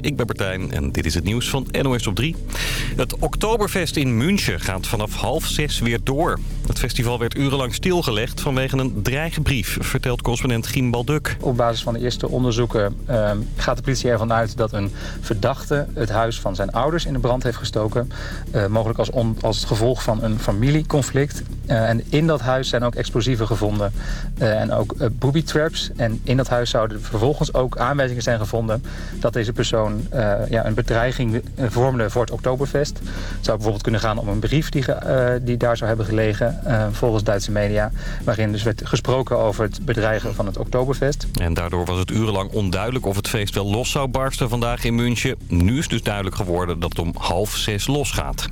ik ben Bertijn en dit is het nieuws van NOS op 3. Het Oktoberfest in München gaat vanaf half zes weer door. Het festival werd urenlang stilgelegd vanwege een dreigbrief, vertelt correspondent Giem Balduk. Op basis van de eerste onderzoeken uh, gaat de politie ervan uit dat een verdachte het huis van zijn ouders in de brand heeft gestoken. Uh, mogelijk als, als gevolg van een familieconflict. Uh, en in dat huis zijn ook explosieven gevonden uh, en ook booby traps. En in dat huis zouden vervolgens ook aanwijzingen zijn gevonden dat deze persoon ja, een bedreiging vormde voor het Oktoberfest. Het zou bijvoorbeeld kunnen gaan om een brief die, die daar zou hebben gelegen, volgens Duitse media. Waarin dus werd gesproken over het bedreigen van het Oktoberfest. En daardoor was het urenlang onduidelijk of het feest wel los zou barsten vandaag in München. Nu is dus duidelijk geworden dat het om half zes losgaat.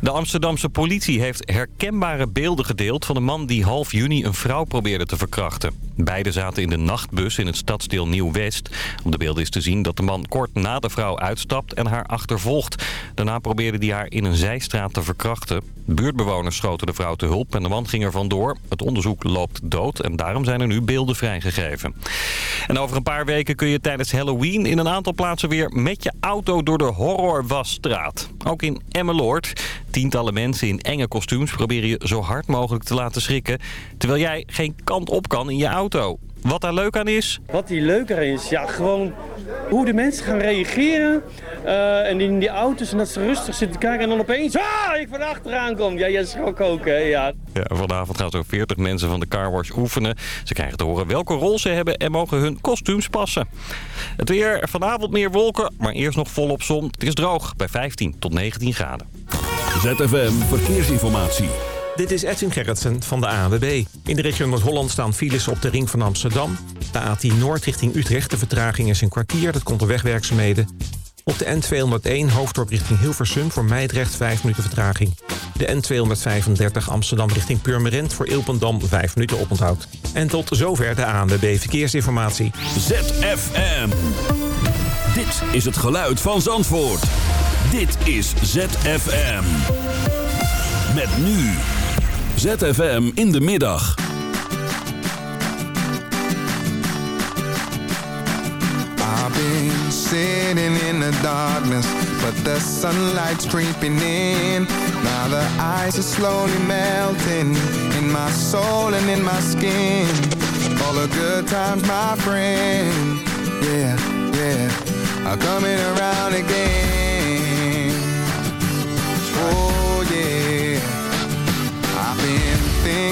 De Amsterdamse politie heeft herkenbare beelden gedeeld van een man die half juni een vrouw probeerde te verkrachten. Beiden zaten in de nachtbus in het stadsdeel Nieuw-West. Op de beelden is te zien dat de man kort na de vrouw uitstapt en haar achtervolgt. Daarna probeerde hij haar in een zijstraat te verkrachten. Buurtbewoners schoten de vrouw te hulp en de man ging er vandoor. Het onderzoek loopt dood en daarom zijn er nu beelden vrijgegeven. En over een paar weken kun je tijdens Halloween in een aantal plaatsen weer met je auto door de horrorwasstraat. Ook in Emmeloord. Tientallen mensen in enge kostuums proberen je zo hard mogelijk te laten schrikken... terwijl jij geen kant op kan in je auto. Wat daar leuk aan is? Wat hier leuk aan is, ja, gewoon hoe de mensen gaan reageren. Uh, en in die auto's en dat ze rustig zitten kijken en dan opeens... Ah, ik van achteraan kom. Ja, jij schrok ook, hè? Ja. ja. Vanavond gaan zo'n 40 mensen van de carwash oefenen. Ze krijgen te horen welke rol ze hebben en mogen hun kostuums passen. Het weer, vanavond meer wolken, maar eerst nog volop zon. Het is droog bij 15 tot 19 graden. ZFM Verkeersinformatie. Dit is Edwin Gerritsen van de ANWB. In de regio Noord-Holland staan files op de ring van Amsterdam. De A10 Noord richting Utrecht. De vertraging is een kwartier. Dat komt door wegwerkzaamheden. Op de N201 hoofddorp richting Hilversum voor Meidrecht 5 minuten vertraging. De N235 Amsterdam richting Purmerend voor Ilpendam 5 minuten oponthoud. En tot zover de ANWB Verkeersinformatie. ZFM. Dit is het geluid van Zandvoort. Dit is ZFM. Met nu. ZFM in de middag. I've been sitting in the darkness, but the sunlight's creeping in. Now the ice is slowly melting in my soul and in my skin. All the good times, my friend, yeah, yeah, are coming around again. Oh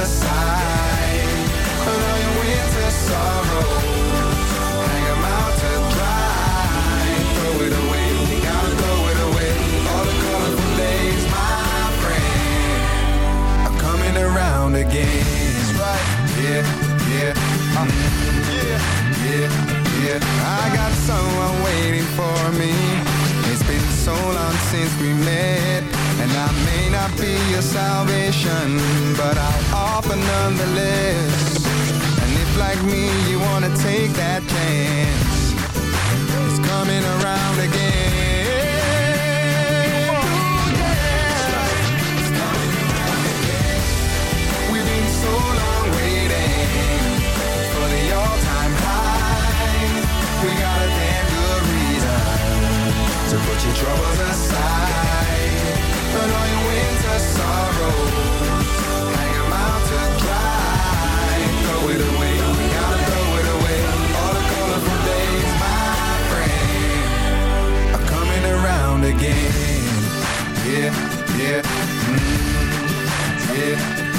All your winter sorrows, out to dry. Throw it away, you gotta throw it away. All the colorful days, my friend, are coming around again. Yeah, yeah, yeah, yeah, yeah. I got someone waiting for me. It's been so long since we met. And I may not be your salvation, but I'll offer nonetheless. And if like me you wanna take that chance, it's coming around again. Ooh, yeah. It's coming around again. We've been so long waiting for the all-time high. We got a damn good reason to put your troubles aside. Put all your winter sorrows, Yeah, yeah, mm, yeah,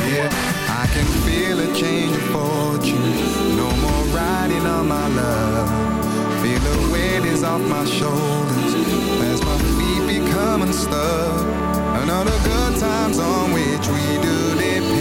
yeah. I can feel a change of fortune. No more riding on my love. Feel the weight is off my shoulders as my feet become unstuck. The good times on which we do depend.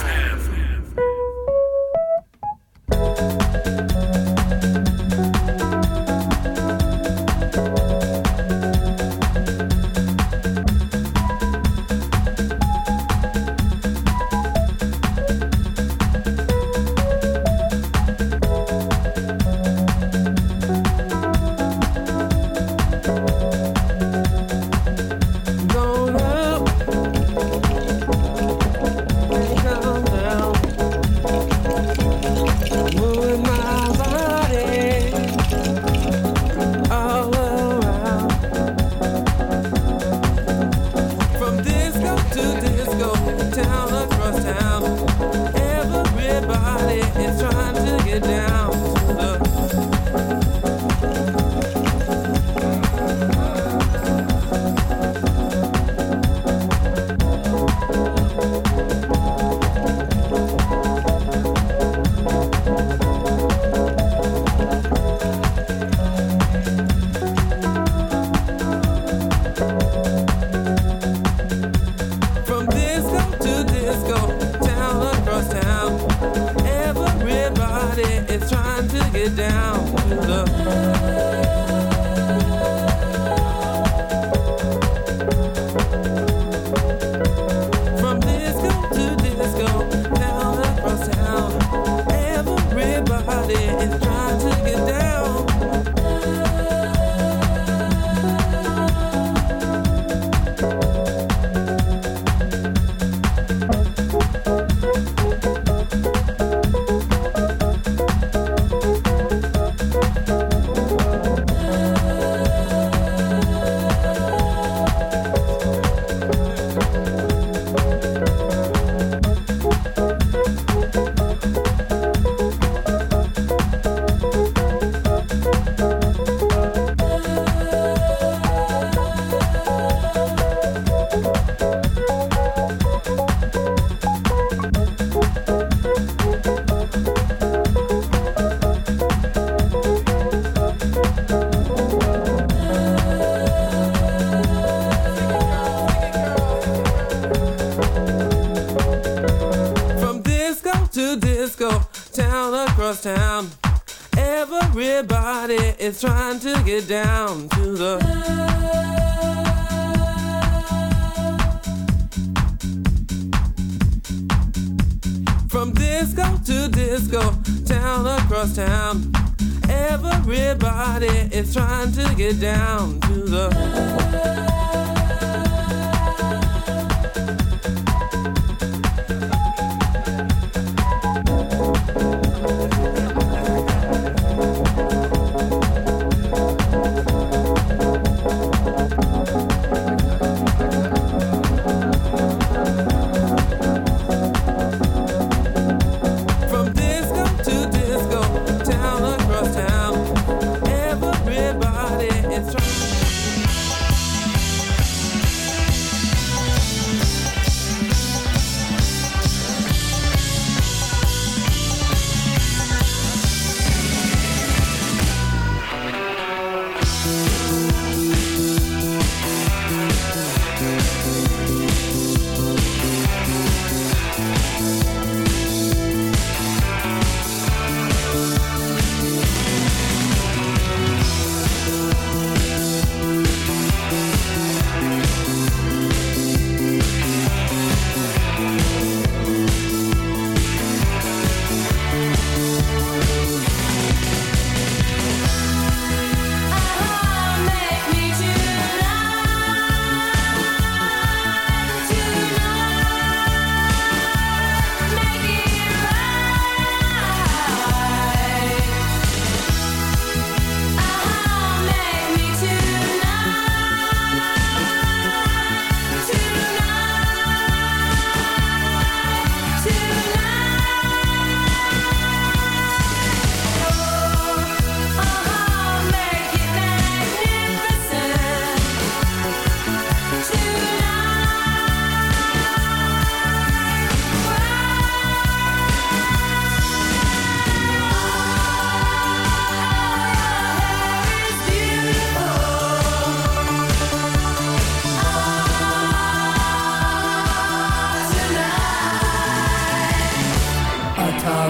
down.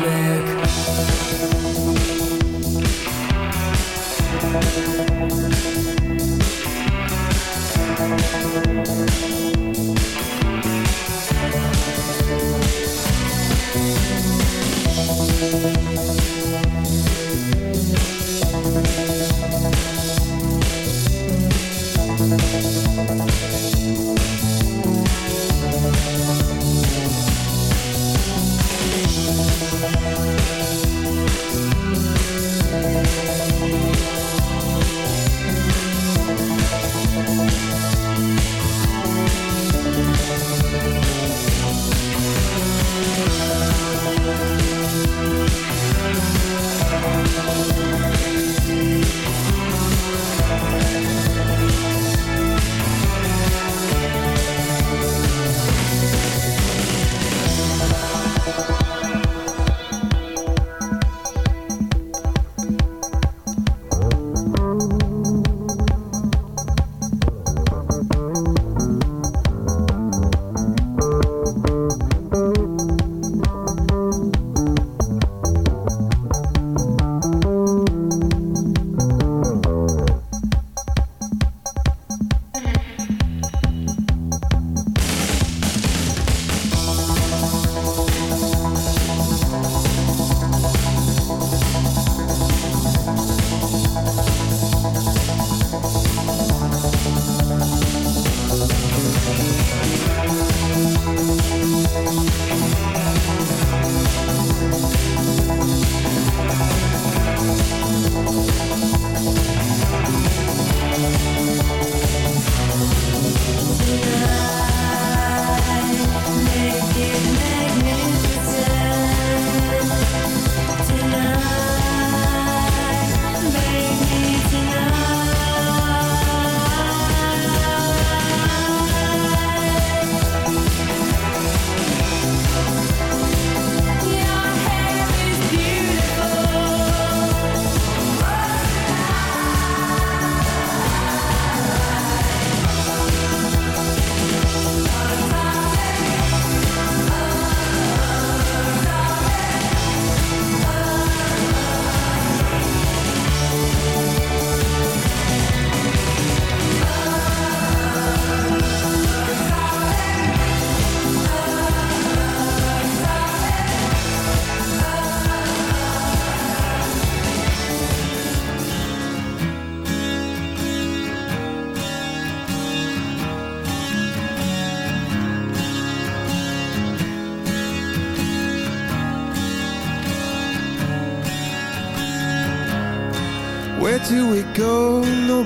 darling.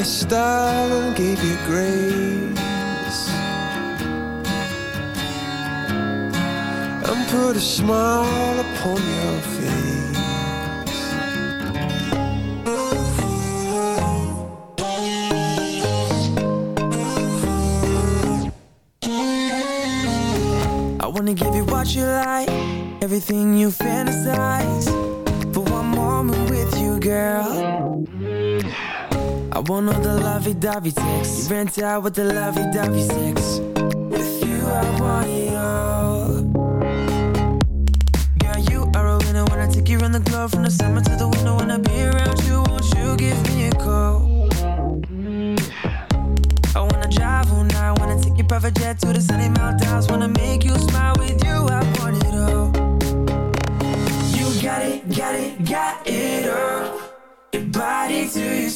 God gave you style and gave you grace and put a smile upon your face. I wanna give you what you like, everything you fantasize. For one moment with you, girl. I want all the lovey-dovey sex. You ran out with the lovey-dovey sex. With you I want it all. Girl, you are a winner Wanna take you around the globe. From the summer to the winter Wanna be around you Won't you give me a call? I wanna drive all night Wanna take you private jet To the sunny mountains. Wanna make you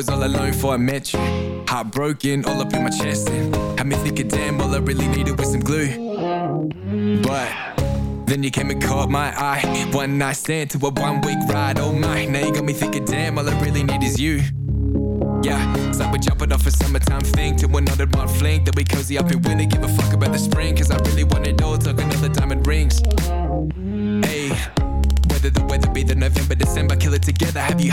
Was all alone before I met you. Heartbroken, all up in my chest. And had me thinking, damn, all I really needed was some glue. But then you came and caught my eye. One night stand to a one week ride, oh my. Now you got me thinking, damn, all I really need is you. Yeah, it's like we're jumping off a summertime thing to another one fling. Then we cozy up in winter, give a fuck about the spring. Cause I really want all, took another diamond rings. Hey, whether the weather be the November, December, kill it together. Have you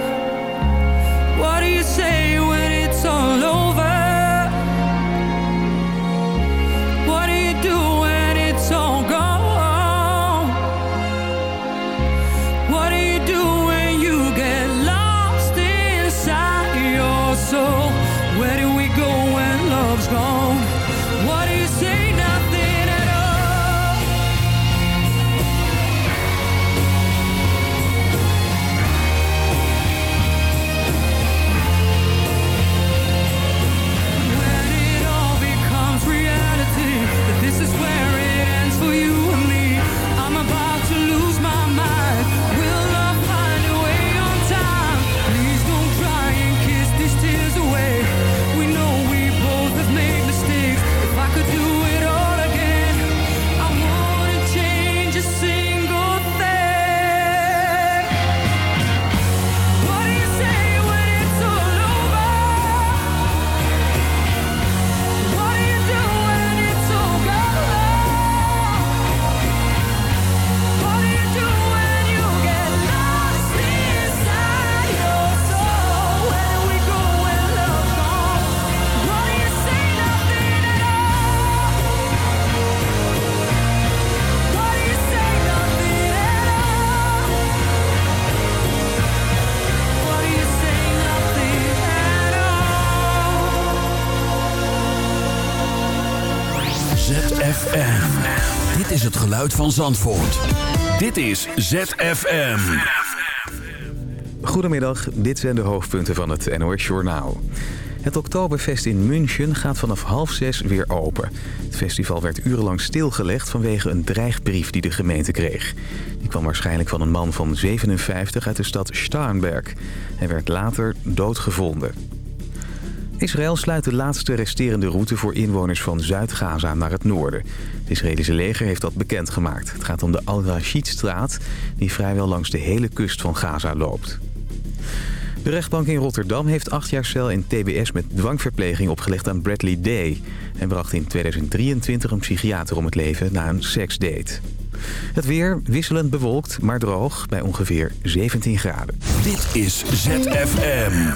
Van Zandvoort. Dit is ZFM. Goedemiddag, dit zijn de hoofdpunten van het NOS Journaal. Het Oktoberfest in München gaat vanaf half zes weer open. Het festival werd urenlang stilgelegd vanwege een dreigbrief die de gemeente kreeg. Die kwam waarschijnlijk van een man van 57 uit de stad Starnberg. Hij werd later doodgevonden. Israël sluit de laatste resterende route voor inwoners van Zuid-Gaza naar het noorden. Het Israëlische leger heeft dat bekendgemaakt. Het gaat om de Al-Rashid-straat, die vrijwel langs de hele kust van Gaza loopt. De rechtbank in Rotterdam heeft acht jaar cel in TBS met dwangverpleging opgelegd aan Bradley Day. en bracht in 2023 een psychiater om het leven na een seksdate. Het weer wisselend bewolkt, maar droog bij ongeveer 17 graden. Dit is ZFM.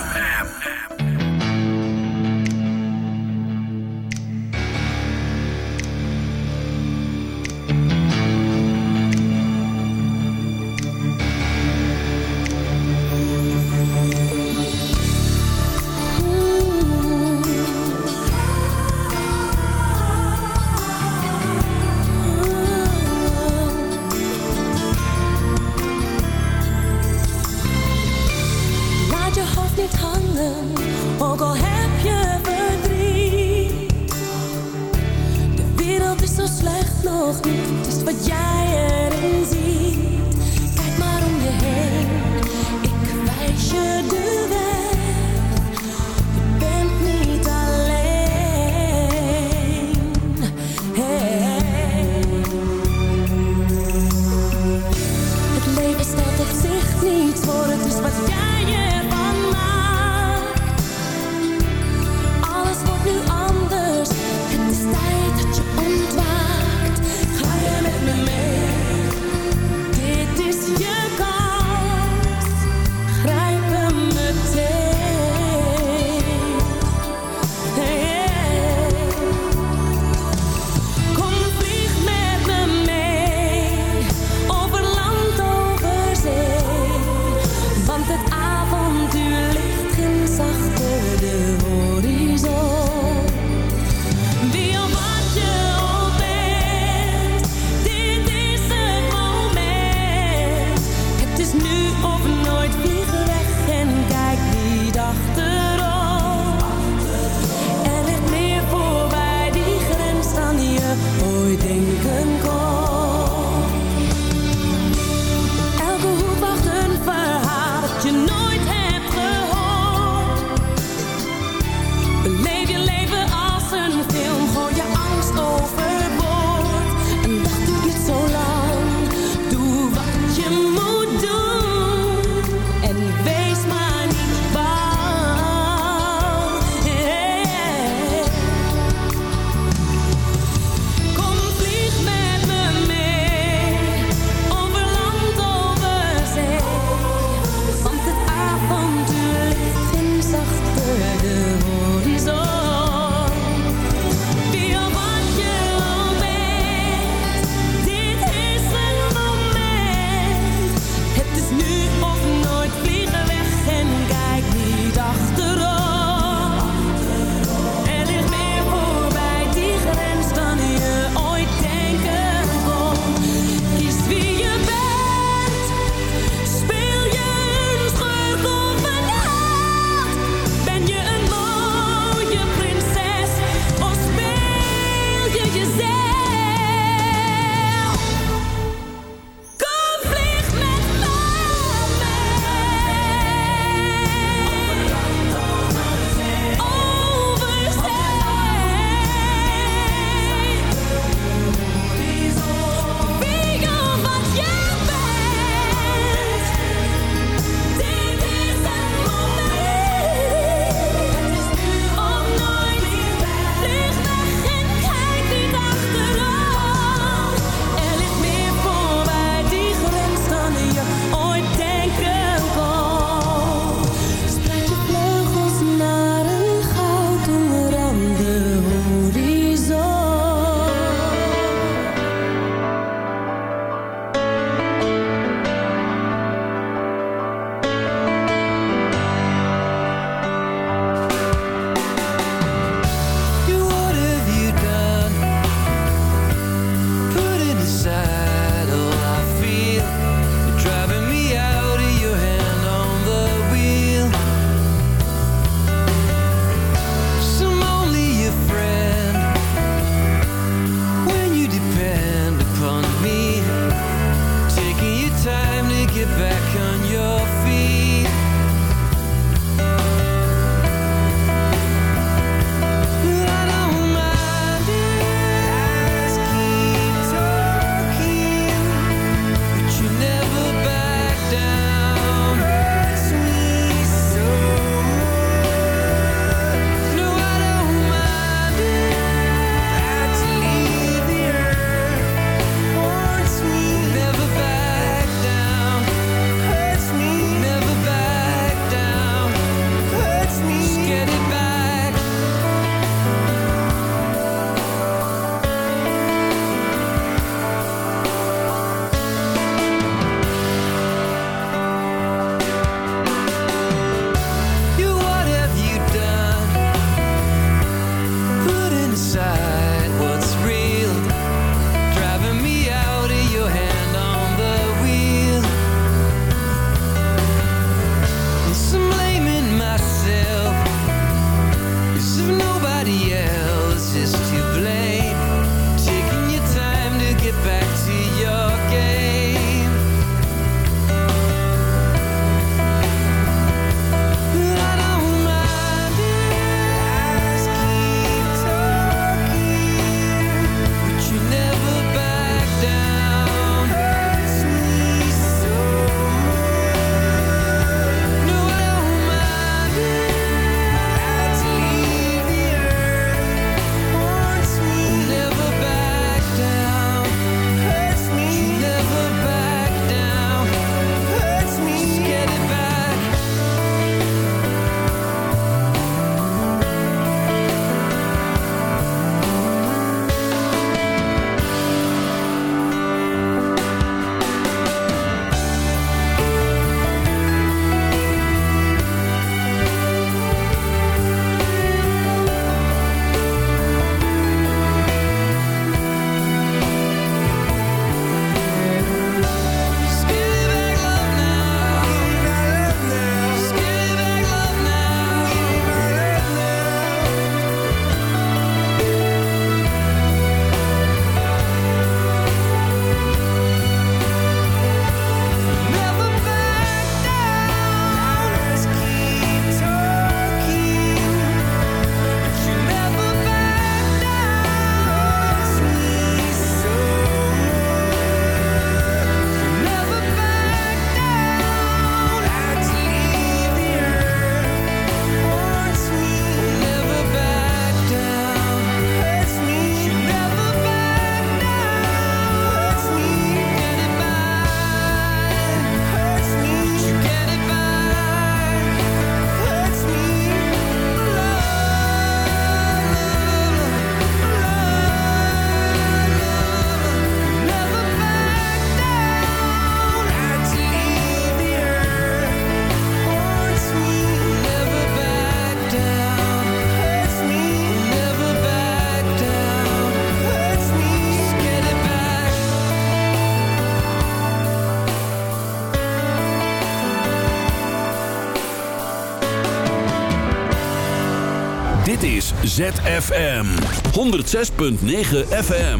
ZFM 106.9 FM.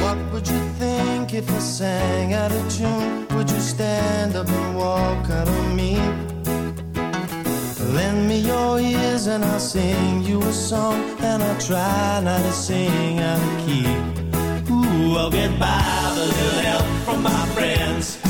What would you think if I sang out of tune? Would you stand up and walk out of me? Lend me your ears and I'll sing you a song And I'll try not to sing out of key Ooh, I'll get by the little help from my friends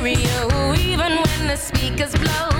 stereo, even when the speakers blow.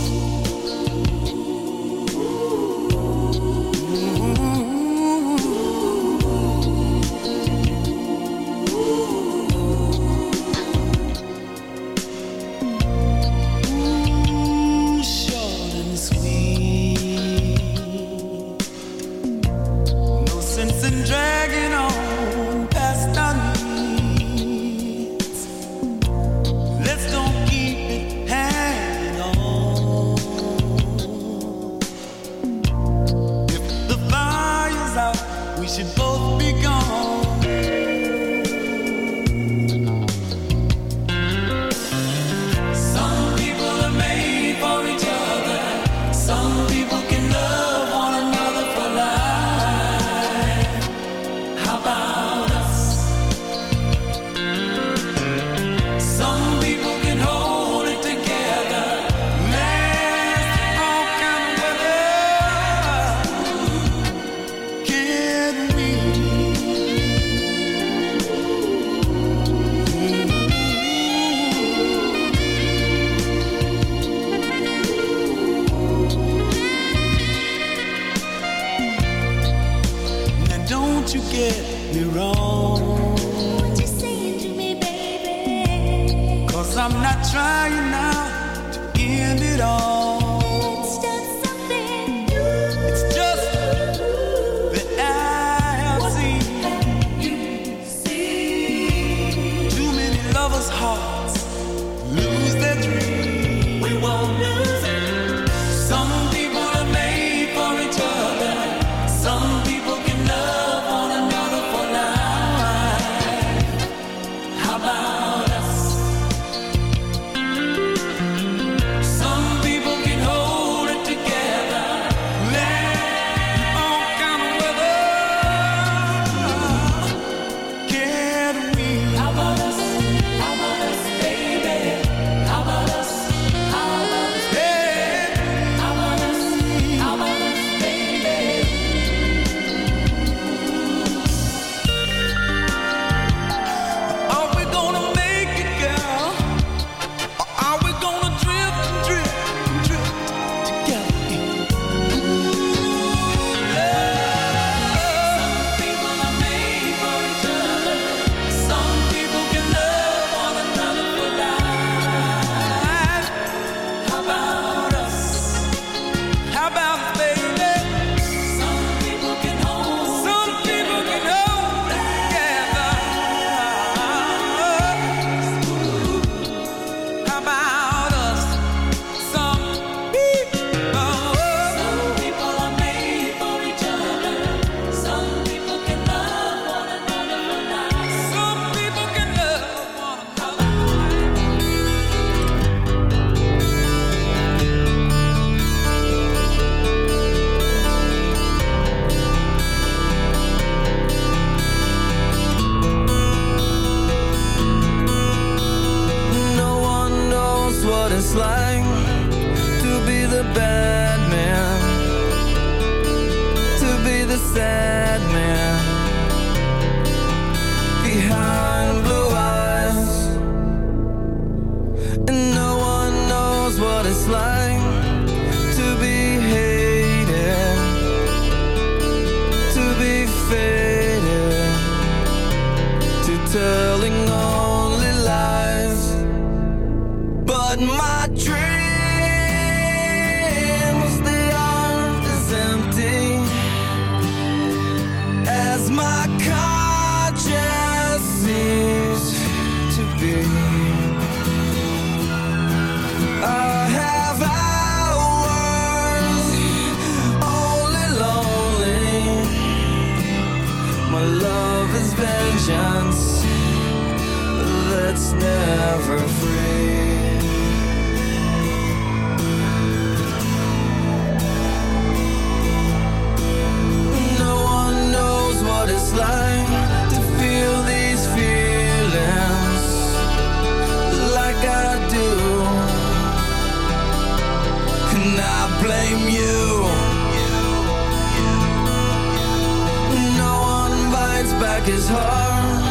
check his heart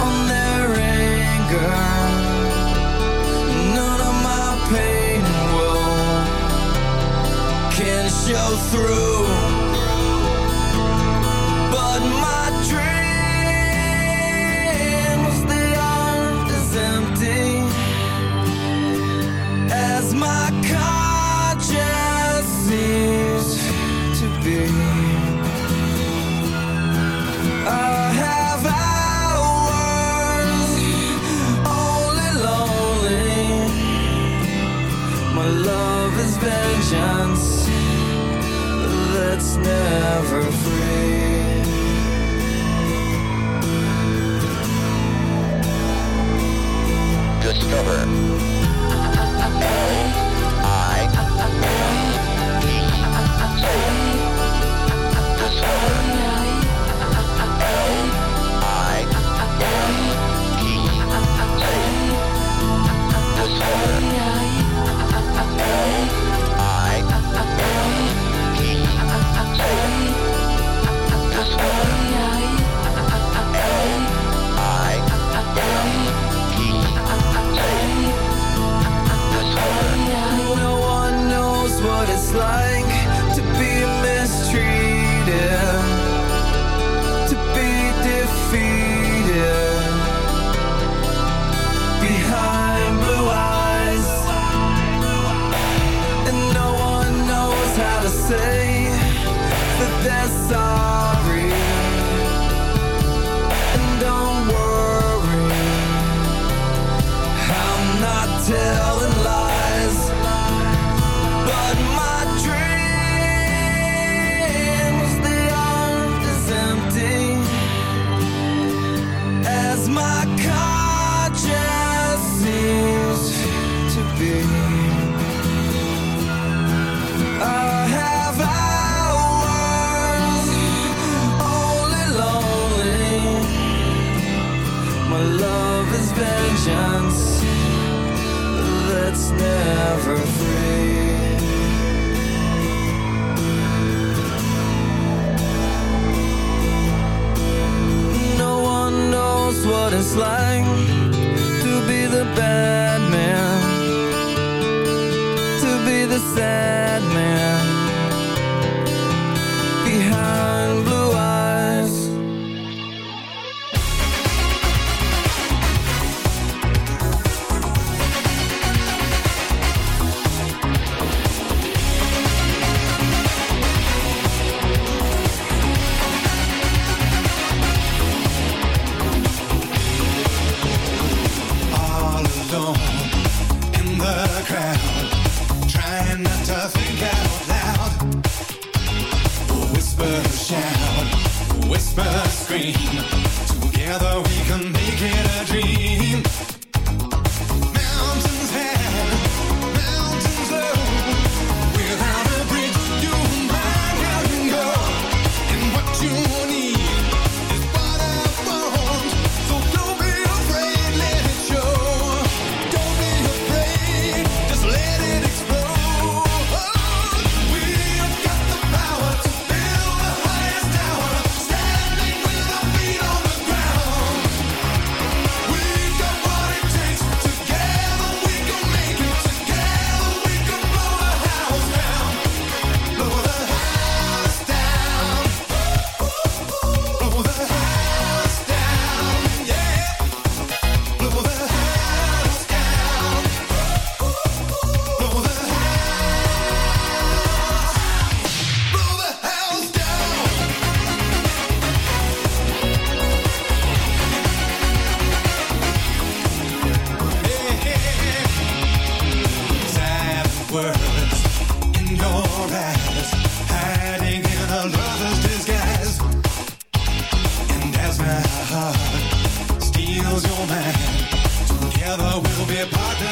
on their anger. None of my pain will can show through. vengeance that's never free. Discover. like like to be the bad man, to be the sad. be a partner.